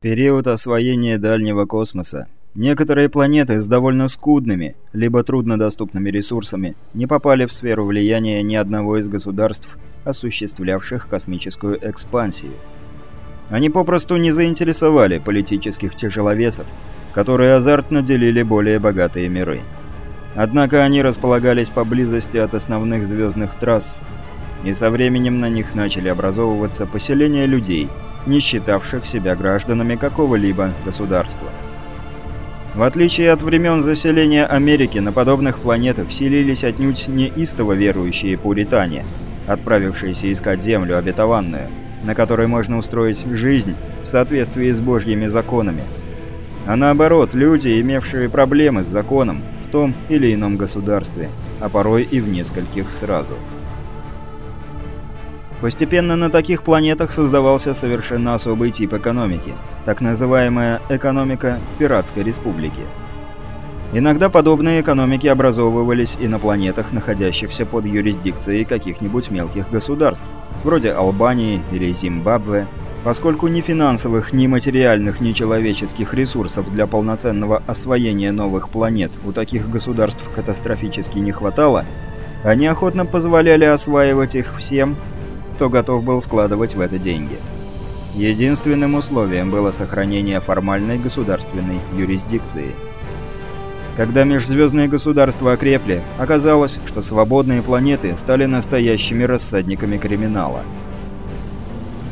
Период освоения дальнего космоса. Некоторые планеты с довольно скудными, либо труднодоступными ресурсами не попали в сферу влияния ни одного из государств, осуществлявших космическую экспансию. Они попросту не заинтересовали политических тяжеловесов, которые азартно делили более богатые миры. Однако они располагались поблизости от основных звездных трасс, и со временем на них начали образовываться поселения людей – не считавших себя гражданами какого-либо государства. В отличие от времен заселения Америки, на подобных планетах селились отнюдь не истово верующие пуритане, отправившиеся искать землю обетованную, на которой можно устроить жизнь в соответствии с божьими законами. А наоборот, люди, имевшие проблемы с законом в том или ином государстве, а порой и в нескольких сразу. Постепенно на таких планетах создавался совершенно особый тип экономики, так называемая экономика пиратской республики. Иногда подобные экономики образовывались и на планетах, находящихся под юрисдикцией каких-нибудь мелких государств, вроде Албании или Зимбабве, поскольку ни финансовых, ни материальных, ни человеческих ресурсов для полноценного освоения новых планет у таких государств катастрофически не хватало, они охотно позволяли осваивать их всем, кто готов был вкладывать в это деньги. Единственным условием было сохранение формальной государственной юрисдикции. Когда межзвездные государства окрепли, оказалось, что свободные планеты стали настоящими рассадниками криминала.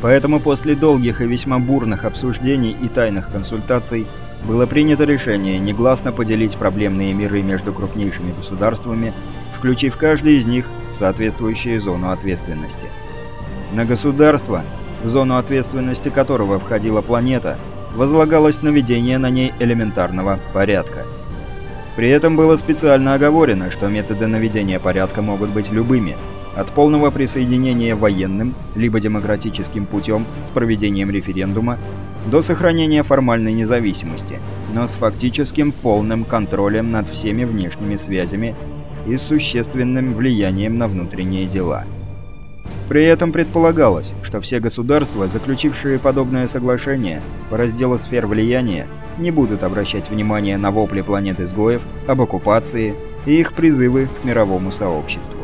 Поэтому после долгих и весьма бурных обсуждений и тайных консультаций было принято решение негласно поделить проблемные миры между крупнейшими государствами, включив каждый из них в соответствующую зону ответственности. На государство, в зону ответственности которого входила планета, возлагалось наведение на ней элементарного порядка. При этом было специально оговорено, что методы наведения порядка могут быть любыми, от полного присоединения военным, либо демократическим путем с проведением референдума, до сохранения формальной независимости, но с фактическим полным контролем над всеми внешними связями и существенным влиянием на внутренние дела. При этом предполагалось, что все государства, заключившие подобное соглашение по разделу сфер влияния, не будут обращать внимание на вопли планет-изгоев об оккупации и их призывы к мировому сообществу.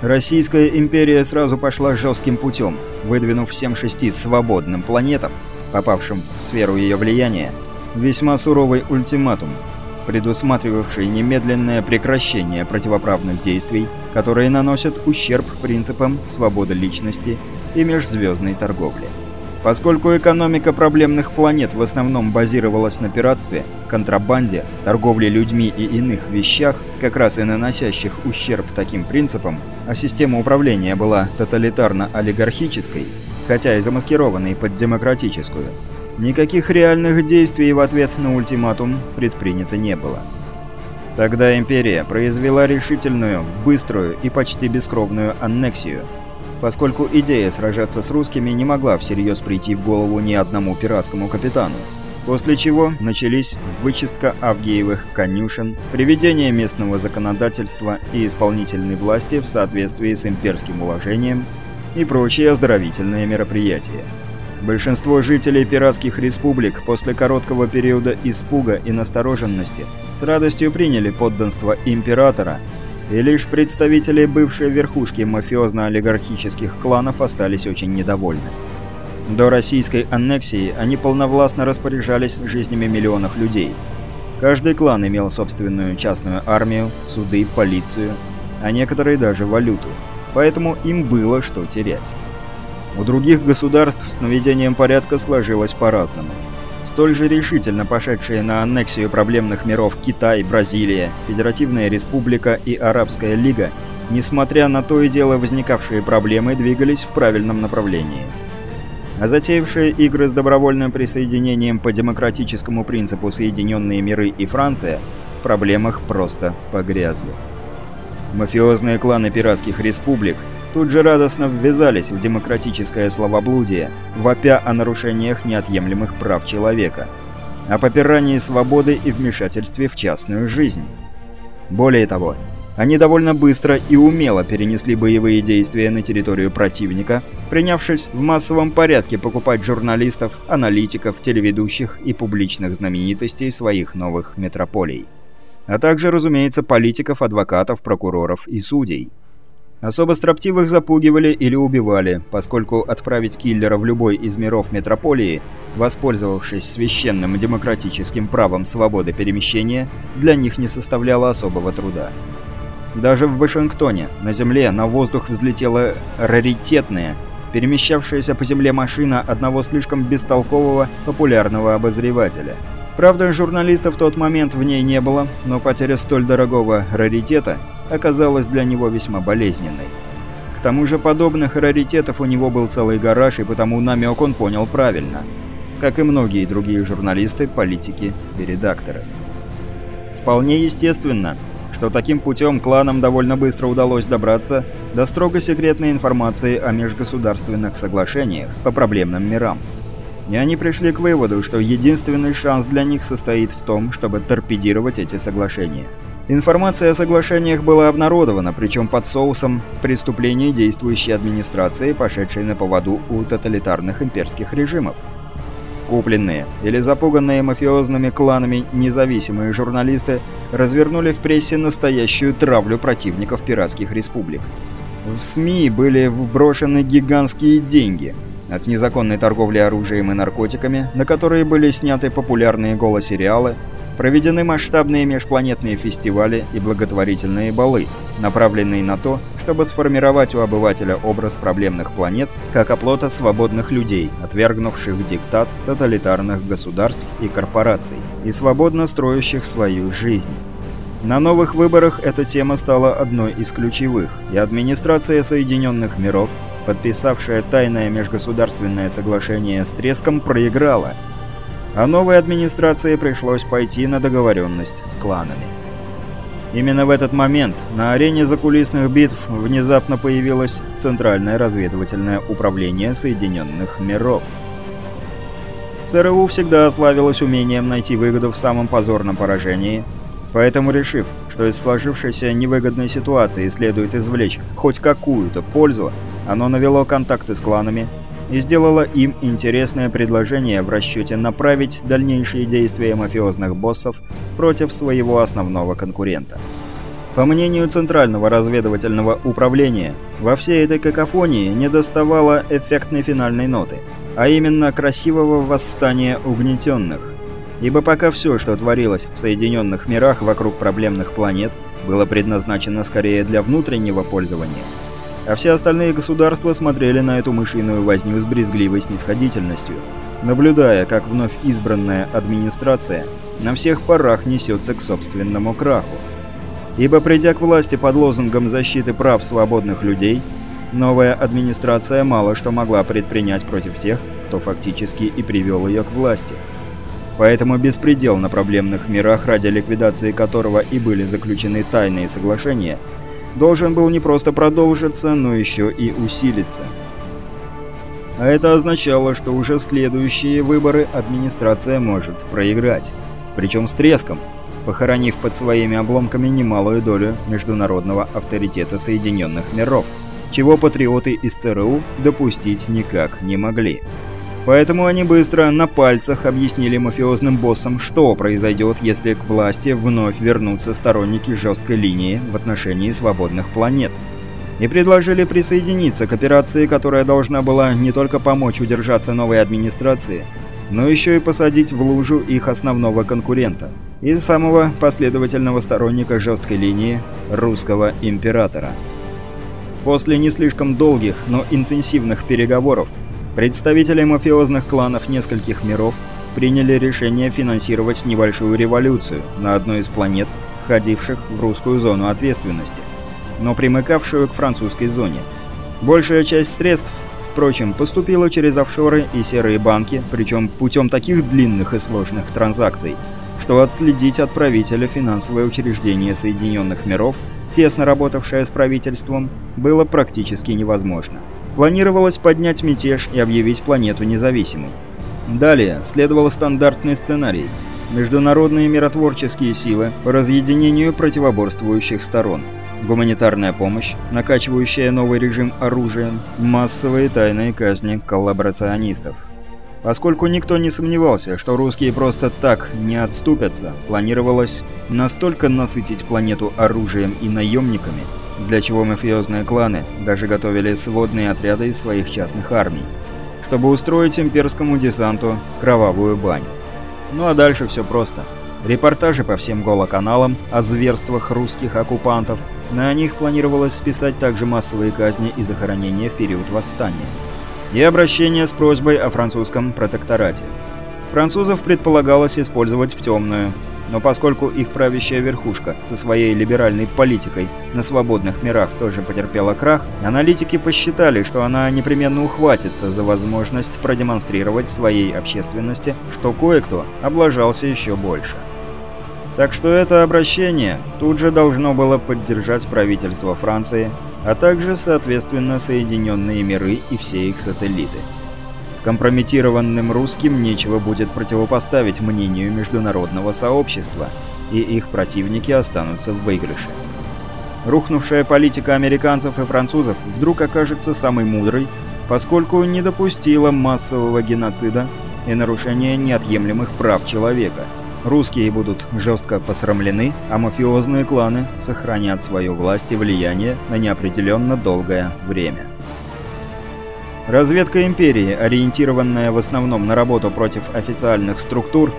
Российская империя сразу пошла жестким путем, выдвинув всем шести свободным планетам, попавшим в сферу ее влияния, весьма суровый ультиматум – предусматривавший немедленное прекращение противоправных действий, которые наносят ущерб принципам свободы личности и межзвездной торговли. Поскольку экономика проблемных планет в основном базировалась на пиратстве, контрабанде, торговле людьми и иных вещах, как раз и наносящих ущерб таким принципам, а система управления была тоталитарно-олигархической, хотя и замаскированной под демократическую, Никаких реальных действий в ответ на ультиматум предпринято не было. Тогда Империя произвела решительную, быструю и почти бескровную аннексию, поскольку идея сражаться с русскими не могла всерьез прийти в голову ни одному пиратскому капитану. После чего начались вычистка Авгиевых конюшен, приведение местного законодательства и исполнительной власти в соответствии с имперским уложением и прочие оздоровительные мероприятия. Большинство жителей пиратских республик после короткого периода испуга и настороженности с радостью приняли подданство императора, и лишь представители бывшей верхушки мафиозно-олигархических кланов остались очень недовольны. До российской аннексии они полновластно распоряжались жизнями миллионов людей. Каждый клан имел собственную частную армию, суды, полицию, а некоторые даже валюту, поэтому им было что терять. У других государств с наведением порядка сложилось по-разному. Столь же решительно пошедшие на аннексию проблемных миров Китай, Бразилия, Федеративная Республика и Арабская Лига, несмотря на то и дело возникавшие проблемы, двигались в правильном направлении. А затеявшие игры с добровольным присоединением по демократическому принципу Соединенные миры и Франция в проблемах просто погрязли. Мафиозные кланы пиратских республик тут же радостно ввязались в демократическое словоблудие, вопя о нарушениях неотъемлемых прав человека, о попирании свободы и вмешательстве в частную жизнь. Более того, они довольно быстро и умело перенесли боевые действия на территорию противника, принявшись в массовом порядке покупать журналистов, аналитиков, телеведущих и публичных знаменитостей своих новых метрополий. А также, разумеется, политиков, адвокатов, прокуроров и судей. Особо строптивых запугивали или убивали, поскольку отправить киллера в любой из миров метрополии, воспользовавшись священным демократическим правом свободы перемещения, для них не составляло особого труда. Даже в Вашингтоне, на Земле, на воздух взлетела раритетная, перемещавшаяся по Земле машина одного слишком бестолкового популярного обозревателя. Правда, журналистов в тот момент в ней не было, но потеря столь дорогого раритета оказалась для него весьма болезненной. К тому же подобных раритетов у него был целый гараж, и потому намек он понял правильно. Как и многие другие журналисты, политики и редакторы. Вполне естественно, что таким путем кланам довольно быстро удалось добраться до строго секретной информации о межгосударственных соглашениях по проблемным мирам. И они пришли к выводу, что единственный шанс для них состоит в том, чтобы торпедировать эти соглашения. Информация о соглашениях была обнародована, причем под соусом преступлений действующей администрации, пошедшей на поводу у тоталитарных имперских режимов. Купленные или запуганные мафиозными кланами независимые журналисты развернули в прессе настоящую травлю противников пиратских республик. В СМИ были вброшены гигантские деньги от незаконной торговли оружием и наркотиками, на которые были сняты популярные голосериалы, проведены масштабные межпланетные фестивали и благотворительные балы, направленные на то, чтобы сформировать у обывателя образ проблемных планет как оплота свободных людей, отвергнувших диктат тоталитарных государств и корпораций, и свободно строящих свою жизнь. На новых выборах эта тема стала одной из ключевых, и администрация Соединенных Миров, подписавшая тайное межгосударственное соглашение с треском, проиграла, а новой администрации пришлось пойти на договоренность с кланами. Именно в этот момент на арене закулисных битв внезапно появилось Центральное разведывательное управление Соединенных Миров. ЦРУ всегда славилось умением найти выгоду в самом позорном поражении, поэтому решив, что из сложившейся невыгодной ситуации следует извлечь хоть какую-то пользу, оно навело контакты с кланами, и сделала им интересное предложение в расчете направить дальнейшие действия мафиозных боссов против своего основного конкурента. По мнению Центрального разведывательного управления, во всей этой какофонии недоставало эффектной финальной ноты, а именно красивого восстания угнетенных. Ибо пока все, что творилось в Соединенных мирах вокруг проблемных планет, было предназначено скорее для внутреннего пользования – а все остальные государства смотрели на эту мышиную возню с брезгливой снисходительностью, наблюдая, как вновь избранная администрация на всех парах несется к собственному краху. Ибо придя к власти под лозунгом защиты прав свободных людей, новая администрация мало что могла предпринять против тех, кто фактически и привел ее к власти. Поэтому беспредел на проблемных мирах, ради ликвидации которого и были заключены тайные соглашения – должен был не просто продолжиться, но еще и усилиться. А это означало, что уже следующие выборы администрация может проиграть. Причем с треском, похоронив под своими обломками немалую долю международного авторитета Соединенных Миров, чего патриоты из ЦРУ допустить никак не могли. Поэтому они быстро на пальцах объяснили мафиозным боссам, что произойдет, если к власти вновь вернутся сторонники жесткой линии в отношении свободных планет. И предложили присоединиться к операции, которая должна была не только помочь удержаться новой администрации, но еще и посадить в лужу их основного конкурента и самого последовательного сторонника жесткой линии русского императора. После не слишком долгих, но интенсивных переговоров Представители мафиозных кланов нескольких миров приняли решение финансировать небольшую революцию на одной из планет, входивших в русскую зону ответственности, но примыкавшую к французской зоне. Большая часть средств, впрочем, поступила через офшоры и серые банки, причем путем таких длинных и сложных транзакций, что отследить отправителя финансовое учреждение Соединенных Миров, тесно работавшее с правительством, было практически невозможно. Планировалось поднять мятеж и объявить планету независимой. Далее следовал стандартный сценарий. Международные миротворческие силы по разъединению противоборствующих сторон. гуманитарная помощь, накачивающая новый режим оружием, массовые тайные казни коллаборационистов. Поскольку никто не сомневался, что русские просто так не отступятся, планировалось настолько насытить планету оружием и наемниками, для чего мафиозные кланы даже готовили сводные отряды из своих частных армий, чтобы устроить имперскому десанту кровавую баню. Ну а дальше все просто. Репортажи по всем голоканалам о зверствах русских оккупантов. На них планировалось списать также массовые казни и захоронения в период восстания. И обращение с просьбой о французском протекторате. Французов предполагалось использовать в темную, но поскольку их правящая верхушка со своей либеральной политикой на свободных мирах тоже потерпела крах, аналитики посчитали, что она непременно ухватится за возможность продемонстрировать своей общественности, что кое-кто облажался еще больше. Так что это обращение тут же должно было поддержать правительство Франции, а также, соответственно, Соединенные миры и все их сателлиты компрометированным русским нечего будет противопоставить мнению международного сообщества, и их противники останутся в выигрыше. Рухнувшая политика американцев и французов вдруг окажется самой мудрой, поскольку не допустила массового геноцида и нарушения неотъемлемых прав человека. Русские будут жестко посрамлены, а мафиозные кланы сохранят свою власть и влияние на неопределенно долгое время. Разведка Империи, ориентированная в основном на работу против официальных структур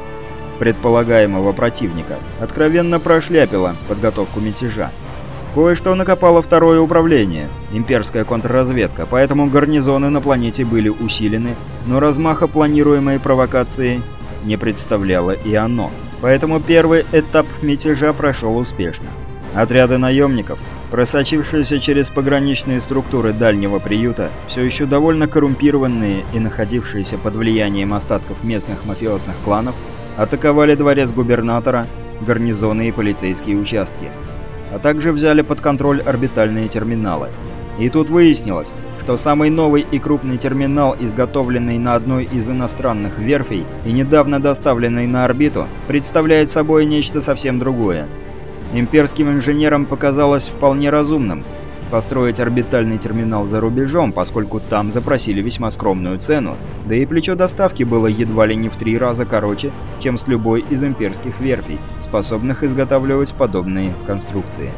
предполагаемого противника, откровенно прошляпила подготовку мятежа. Кое-что накопало второе управление, имперская контрразведка, поэтому гарнизоны на планете были усилены, но размаха планируемой провокации не представляло и оно. Поэтому первый этап мятежа прошел успешно. Отряды наемников, просочившиеся через пограничные структуры дальнего приюта, все еще довольно коррумпированные и находившиеся под влиянием остатков местных мафиозных кланов, атаковали дворец губернатора, гарнизоны и полицейские участки, а также взяли под контроль орбитальные терминалы. И тут выяснилось, что самый новый и крупный терминал, изготовленный на одной из иностранных верфей и недавно доставленный на орбиту, представляет собой нечто совсем другое. Имперским инженерам показалось вполне разумным построить орбитальный терминал за рубежом, поскольку там запросили весьма скромную цену, да и плечо доставки было едва ли не в три раза короче, чем с любой из имперских верфей, способных изготавливать подобные конструкции.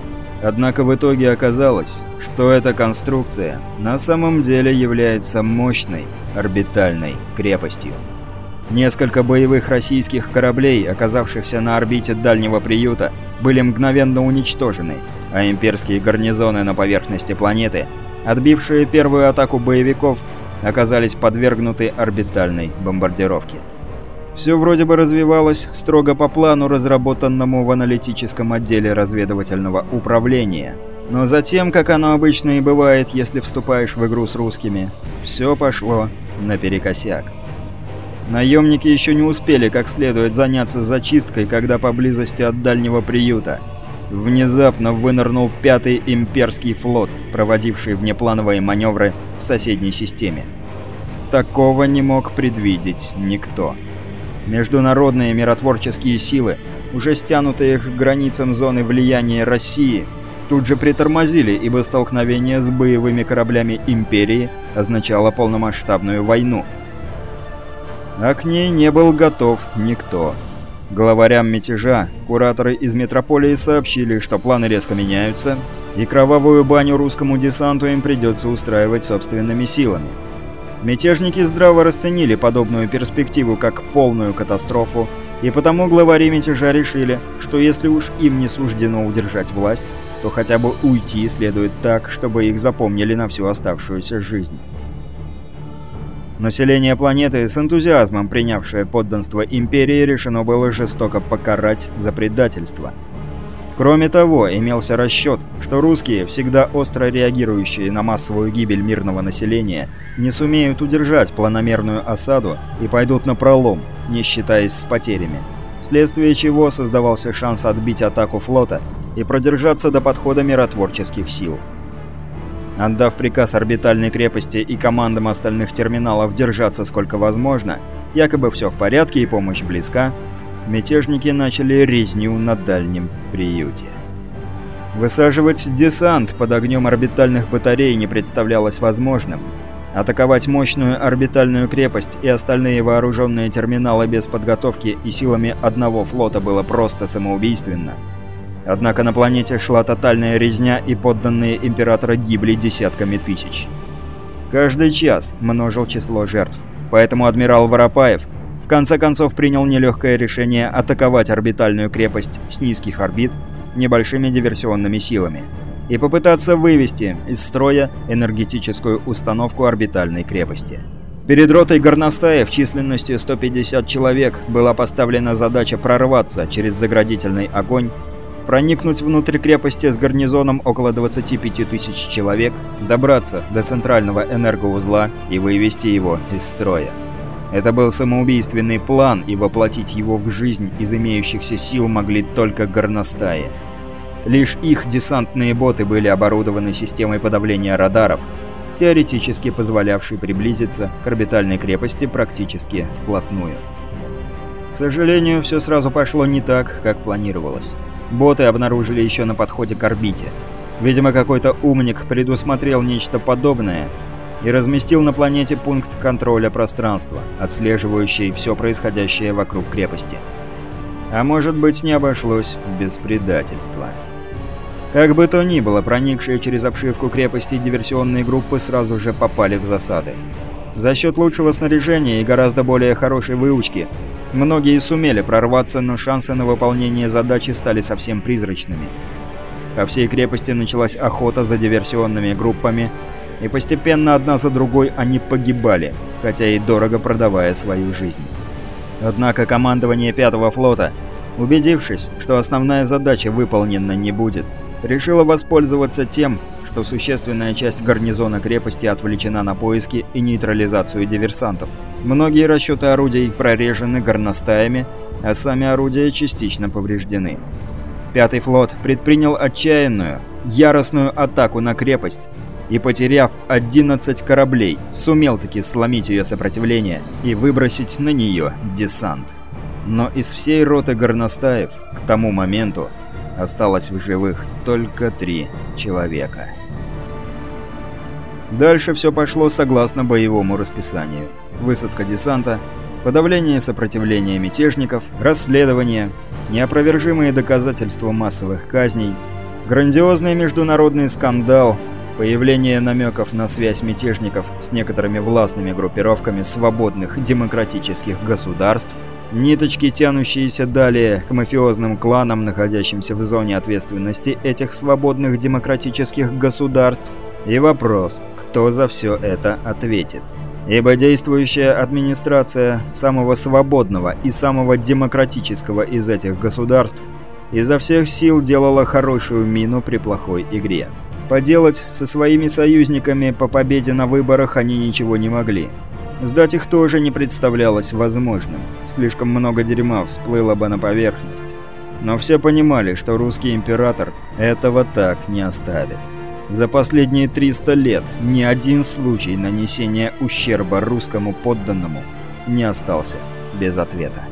Однако в итоге оказалось, что эта конструкция на самом деле является мощной орбитальной крепостью. Несколько боевых российских кораблей, оказавшихся на орбите дальнего приюта, были мгновенно уничтожены, а имперские гарнизоны на поверхности планеты, отбившие первую атаку боевиков, оказались подвергнуты орбитальной бомбардировке. Все вроде бы развивалось строго по плану, разработанному в аналитическом отделе разведывательного управления. Но затем, как оно обычно и бывает, если вступаешь в игру с русскими, все пошло наперекосяк. Наемники еще не успели как следует заняться зачисткой, когда поблизости от дальнего приюта внезапно вынырнул пятый имперский флот, проводивший внеплановые маневры в соседней системе. Такого не мог предвидеть никто. Международные миротворческие силы, уже стянутые к границам зоны влияния России, тут же притормозили, ибо столкновение с боевыми кораблями Империи означало полномасштабную войну – а к ней не был готов никто. Главарям мятежа кураторы из метрополии сообщили, что планы резко меняются, и кровавую баню русскому десанту им придется устраивать собственными силами. Мятежники здраво расценили подобную перспективу как полную катастрофу, и потому главари мятежа решили, что если уж им не суждено удержать власть, то хотя бы уйти следует так, чтобы их запомнили на всю оставшуюся жизнь. Население планеты, с энтузиазмом принявшее подданство Империи, решено было жестоко покарать за предательство. Кроме того, имелся расчет, что русские, всегда остро реагирующие на массовую гибель мирного населения, не сумеют удержать планомерную осаду и пойдут на пролом, не считаясь с потерями, вследствие чего создавался шанс отбить атаку флота и продержаться до подхода миротворческих сил. Отдав приказ орбитальной крепости и командам остальных терминалов держаться сколько возможно, якобы все в порядке и помощь близка, мятежники начали резню на дальнем приюте. Высаживать десант под огнем орбитальных батарей не представлялось возможным. Атаковать мощную орбитальную крепость и остальные вооруженные терминалы без подготовки и силами одного флота было просто самоубийственно. Однако на планете шла тотальная резня, и подданные Императора гибли десятками тысяч. Каждый час множил число жертв. Поэтому адмирал Воропаев в конце концов принял нелегкое решение атаковать орбитальную крепость с низких орбит небольшими диверсионными силами и попытаться вывести из строя энергетическую установку орбитальной крепости. Перед ротой горностаев численностью 150 человек была поставлена задача прорваться через заградительный огонь, проникнуть внутрь крепости с гарнизоном около 25 тысяч человек, добраться до центрального энергоузла и вывести его из строя. Это был самоубийственный план, и воплотить его в жизнь из имеющихся сил могли только горностаи. Лишь их десантные боты были оборудованы системой подавления радаров, теоретически позволявшей приблизиться к орбитальной крепости практически вплотную. К сожалению, все сразу пошло не так, как планировалось. Боты обнаружили еще на подходе к орбите. Видимо, какой-то умник предусмотрел нечто подобное и разместил на планете пункт контроля пространства, отслеживающий все происходящее вокруг крепости. А может быть, не обошлось без предательства. Как бы то ни было, проникшие через обшивку крепости диверсионные группы сразу же попали в засады. За счет лучшего снаряжения и гораздо более хорошей выучки, многие сумели прорваться, но шансы на выполнение задачи стали совсем призрачными. По всей крепости началась охота за диверсионными группами, и постепенно одна за другой они погибали, хотя и дорого продавая свою жизнь. Однако командование Пятого флота, убедившись, что основная задача выполнена не будет, решила воспользоваться тем, что существенная часть гарнизона крепости отвлечена на поиски и нейтрализацию диверсантов. Многие расчеты орудий прорежены горностаями, а сами орудия частично повреждены. Пятый флот предпринял отчаянную, яростную атаку на крепость и, потеряв 11 кораблей, сумел таки сломить ее сопротивление и выбросить на нее десант. Но из всей роты горностаев к тому моменту Осталось в живых только три человека. Дальше все пошло согласно боевому расписанию. Высадка десанта, подавление сопротивления мятежников, расследование, неопровержимые доказательства массовых казней, грандиозный международный скандал, появление намеков на связь мятежников с некоторыми властными группировками свободных демократических государств – Ниточки, тянущиеся далее к мафиозным кланам, находящимся в зоне ответственности этих свободных демократических государств. И вопрос, кто за все это ответит. Ибо действующая администрация самого свободного и самого демократического из этих государств изо всех сил делала хорошую мину при плохой игре. Поделать со своими союзниками по победе на выборах они ничего не могли. Сдать их тоже не представлялось возможным. Слишком много дерьма всплыло бы на поверхность. Но все понимали, что русский император этого так не оставит. За последние 300 лет ни один случай нанесения ущерба русскому подданному не остался без ответа.